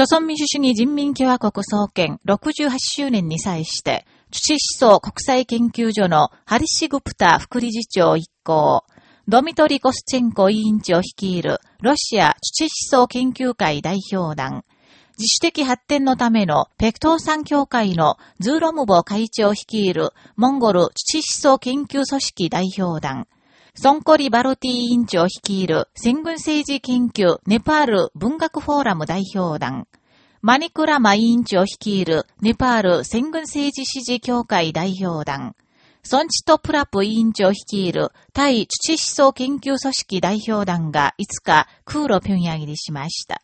朝鮮民主主義人民共和国創建68周年に際して、土思想国際研究所のハリシグプタ副理事長一行、ドミトリ・コスチェンコ委員長率いるロシア土思想研究会代表団、自主的発展のためのペクトー産協会のズーロムボ会長率いるモンゴル土思想研究組織代表団、ソンコリ・バロティ委員長率いる戦軍政治研究ネパール文学フォーラム代表団、マニクラマ委員長率いるネパール戦軍政治支持協会代表団、ソンチトプラプ委員長率いる対土思想研究組織代表団が5日空路平壌入りしました。